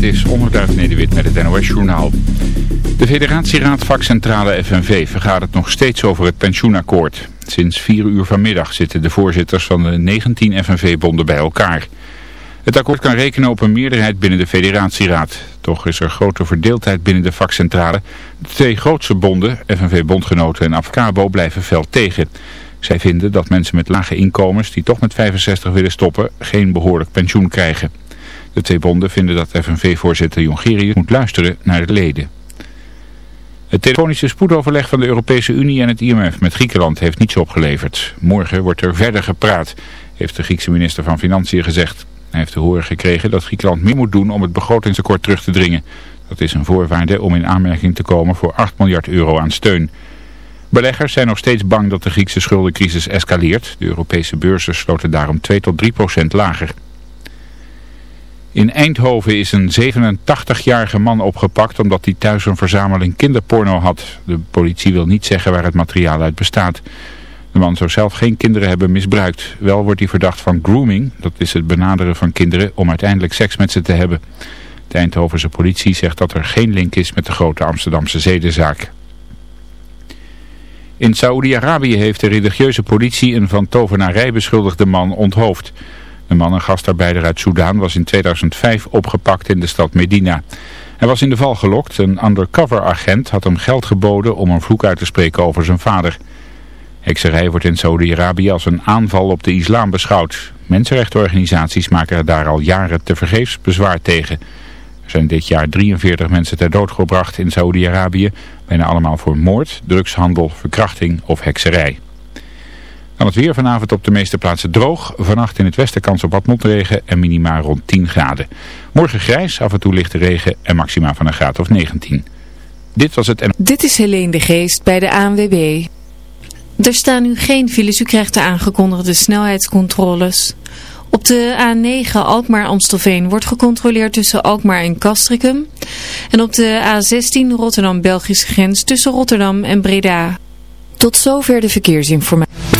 Is Onderduif Nederwit met het NOS Journaal. De federatieraad vakcentrale FNV vergadert nog steeds over het pensioenakkoord. Sinds 4 uur vanmiddag zitten de voorzitters van de 19 FNV-bonden bij elkaar. Het akkoord kan rekenen op een meerderheid binnen de federatieraad. Toch is er grote verdeeldheid binnen de vakcentrale. De twee grootste bonden, FNV-bondgenoten en Afkabo, blijven fel tegen. Zij vinden dat mensen met lage inkomens die toch met 65 willen stoppen geen behoorlijk pensioen krijgen. De twee bonden vinden dat FNV-voorzitter Jongerius moet luisteren naar de leden. Het telefonische spoedoverleg van de Europese Unie en het IMF met Griekenland heeft niets opgeleverd. Morgen wordt er verder gepraat, heeft de Griekse minister van Financiën gezegd. Hij heeft te horen gekregen dat Griekenland meer moet doen om het begrotingstekort terug te dringen. Dat is een voorwaarde om in aanmerking te komen voor 8 miljard euro aan steun. Beleggers zijn nog steeds bang dat de Griekse schuldencrisis escaleert. De Europese beurzen sloten daarom 2 tot 3 procent lager. In Eindhoven is een 87-jarige man opgepakt omdat hij thuis een verzameling kinderporno had. De politie wil niet zeggen waar het materiaal uit bestaat. De man zou zelf geen kinderen hebben misbruikt. Wel wordt hij verdacht van grooming, dat is het benaderen van kinderen om uiteindelijk seks met ze te hebben. De Eindhovense politie zegt dat er geen link is met de grote Amsterdamse zedenzaak. In Saoedi-Arabië heeft de religieuze politie een van tovenarij beschuldigde man onthoofd. De man, een gastarbeider uit Soudaan, was in 2005 opgepakt in de stad Medina. Hij was in de val gelokt. Een undercover agent had hem geld geboden om een vloek uit te spreken over zijn vader. Hekserij wordt in Saudi-Arabië als een aanval op de islam beschouwd. Mensenrechtenorganisaties maken daar al jaren tevergeefs bezwaar tegen. Er zijn dit jaar 43 mensen ter dood gebracht in Saudi-Arabië. Bijna allemaal voor moord, drugshandel, verkrachting of hekserij. Dan het weer vanavond op de meeste plaatsen droog. Vannacht in het westen kans op wat motregen en minima rond 10 graden. Morgen grijs, af en toe lichte regen en maxima van een graad of 19. Dit was het... Dit is Helene de Geest bij de ANWB. Er staan nu geen files. U krijgt de aangekondigde snelheidscontroles. Op de A9 Alkmaar-Amstelveen wordt gecontroleerd tussen Alkmaar en Castricum. En op de A16 Rotterdam-Belgische grens tussen Rotterdam en Breda. Tot zover de verkeersinformatie.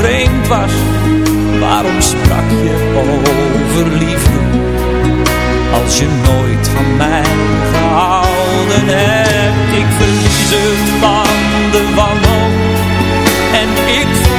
vreemd was Waarom sprak je over liefde? Als je nooit van mij gehouden hebt Ik verlies het van de wanhoop En ik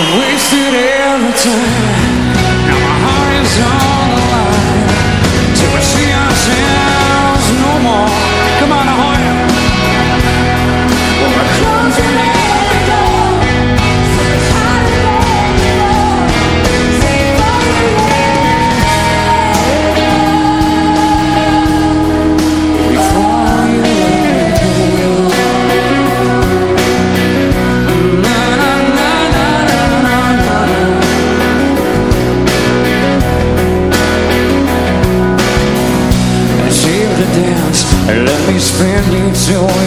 I'm wasting every time. soon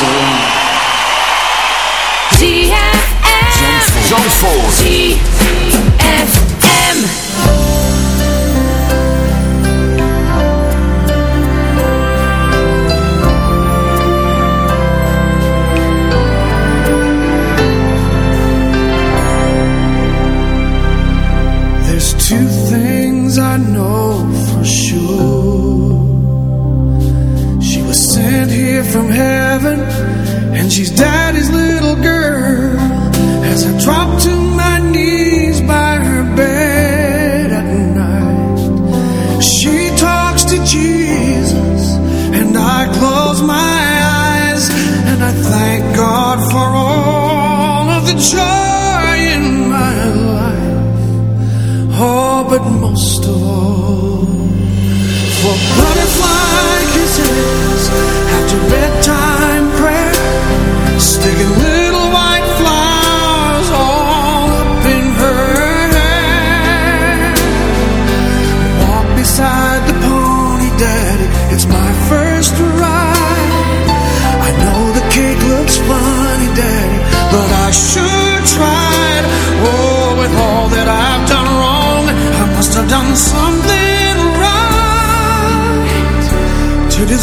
zon. ZFM. Zandvoort.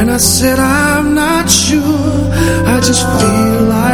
And I said, I'm not sure, I just feel like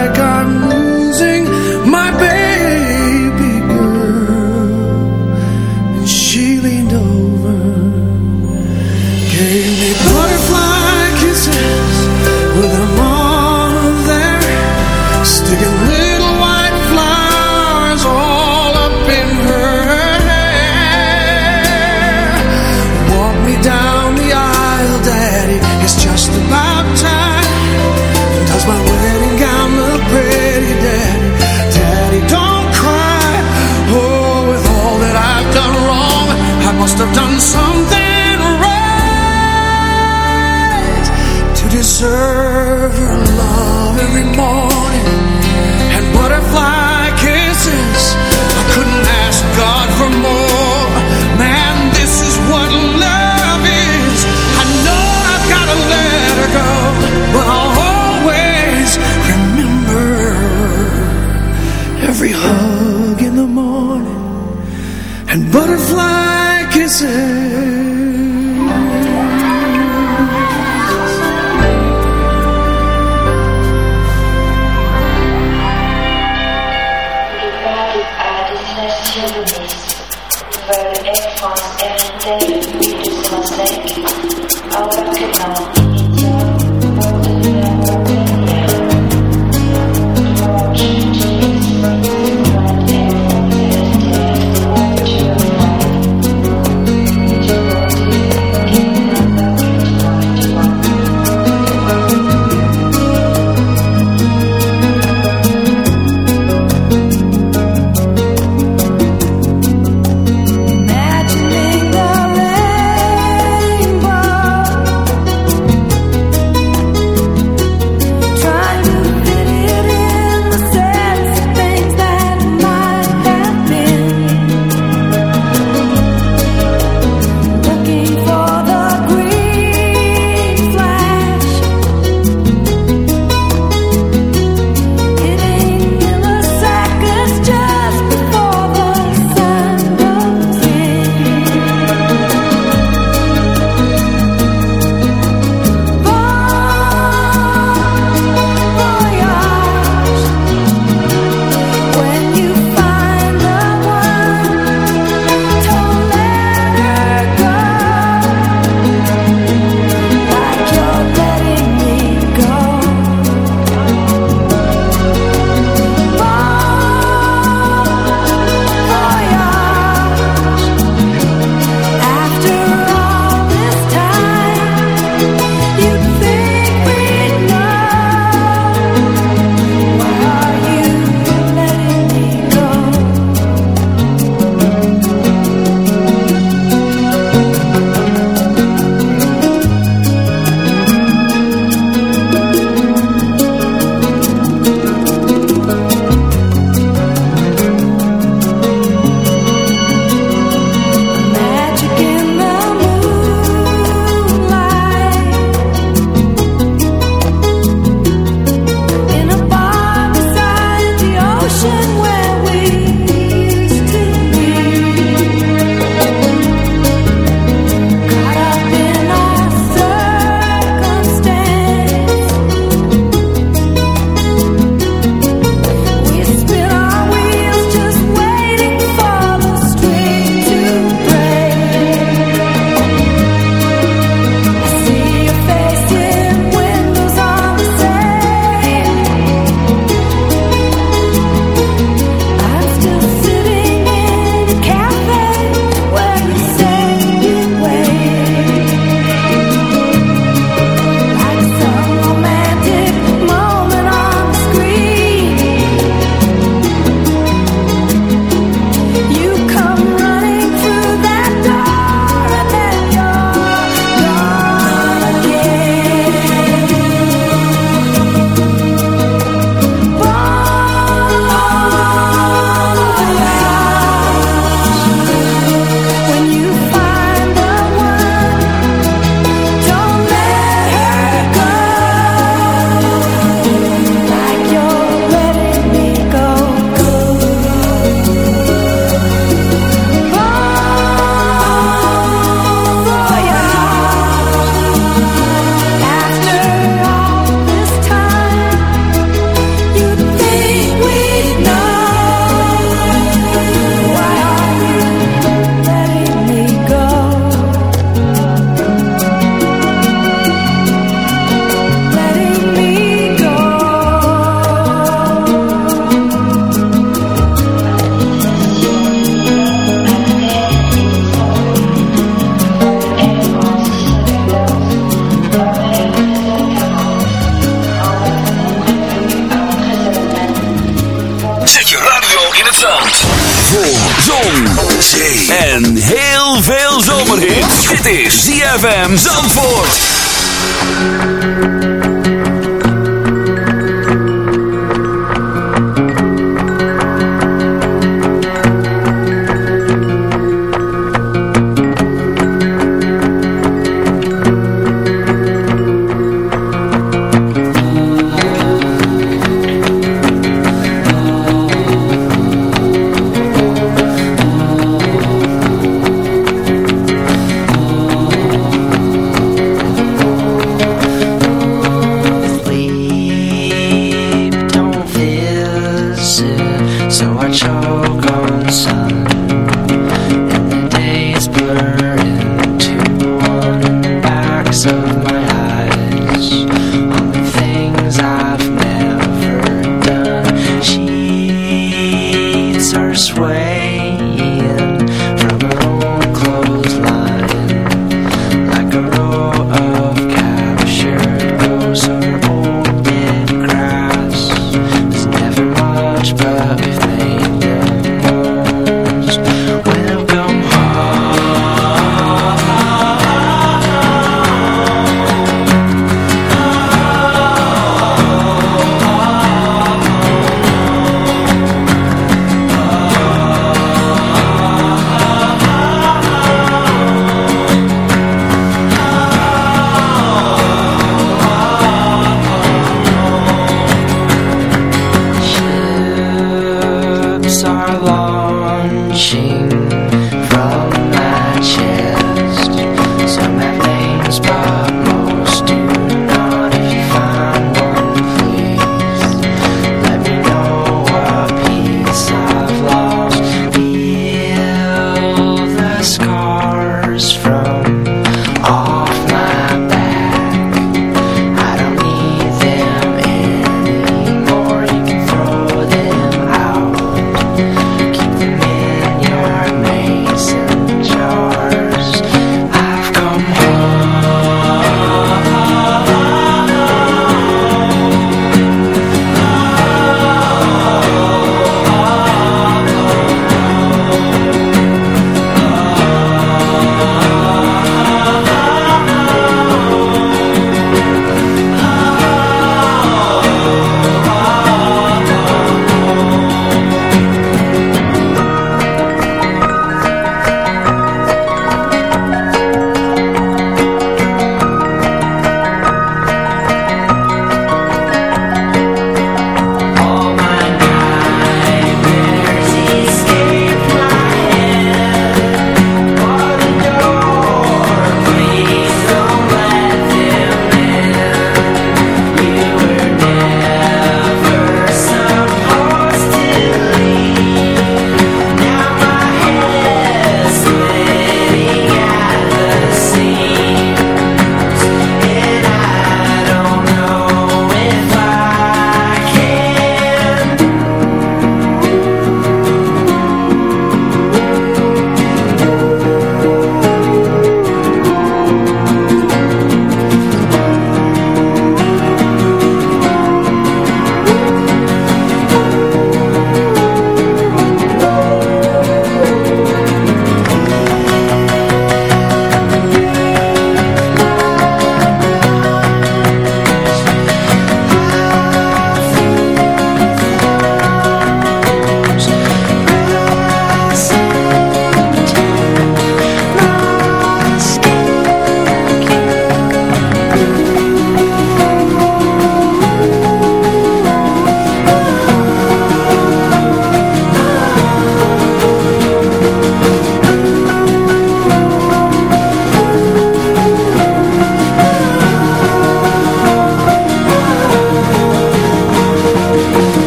Zandvoort. Voor zon, zee en heel veel zomerhit. Dit is ZFM Zandvoort.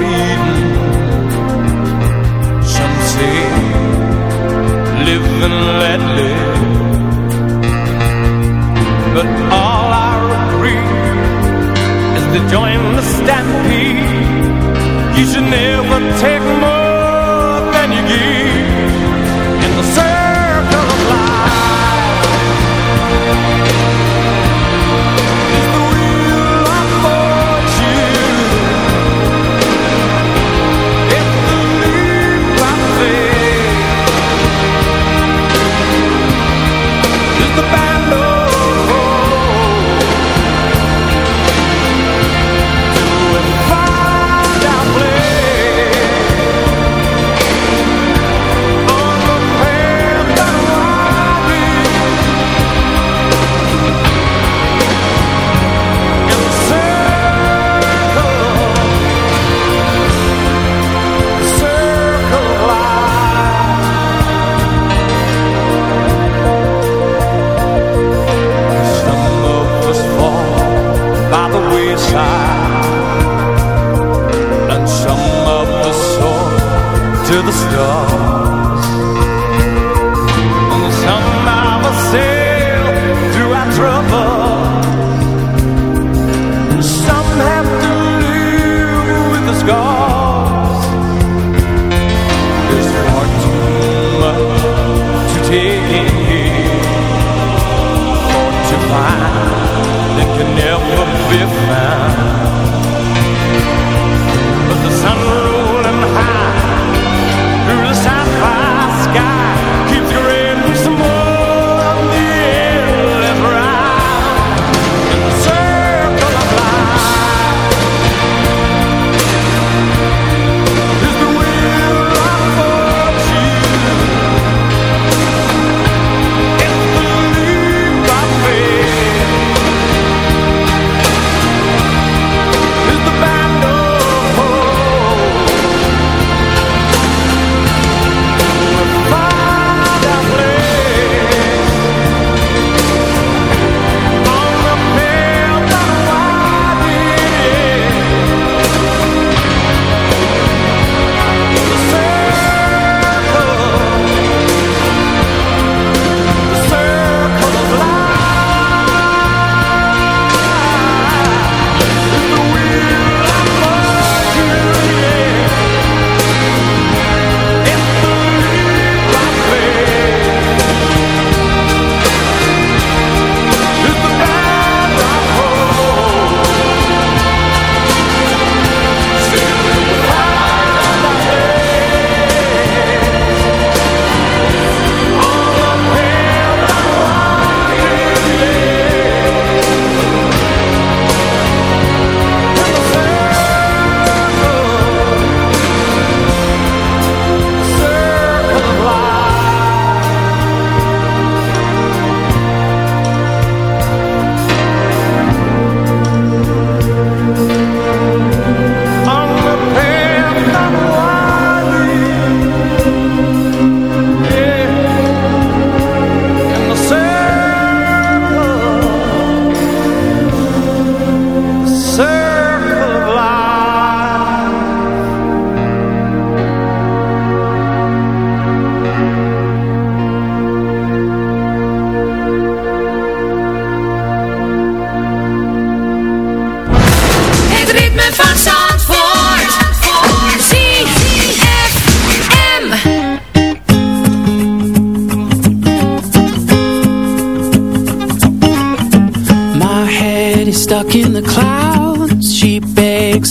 I'll. Some say live and let live. But all I reprieve is to join the stampede. You should never take more.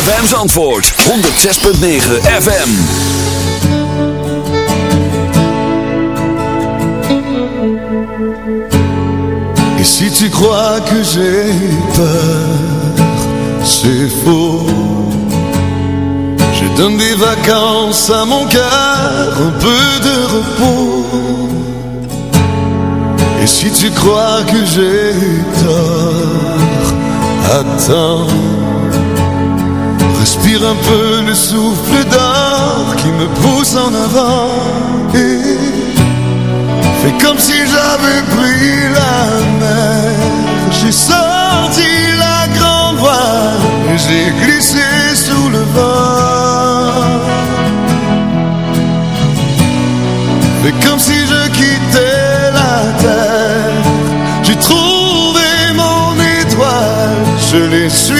ZFM. ZFM's antwoord, 106.9 FM. Et si tu crois que j'ai peur, c'est faux. Je donne des vacances à mon cœur, un peu de repos. Et si tu crois que j'ai tort, attends. Un peu le souffle d'or qui me pousse en avant. Et Fais comme si j'avais pris la mer. J'ai sorti la grande voile Et j'ai glissé sous le vent. Fais comme si je quittais la terre. J'ai trouvé mon étoile. Je l'ai suivi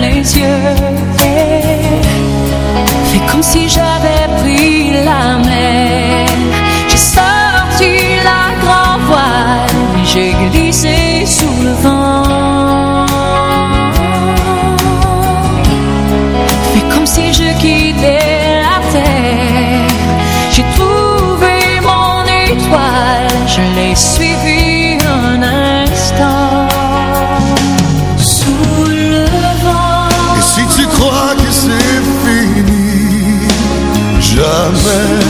les yeux. Fais comme si j'avais pris la mer. love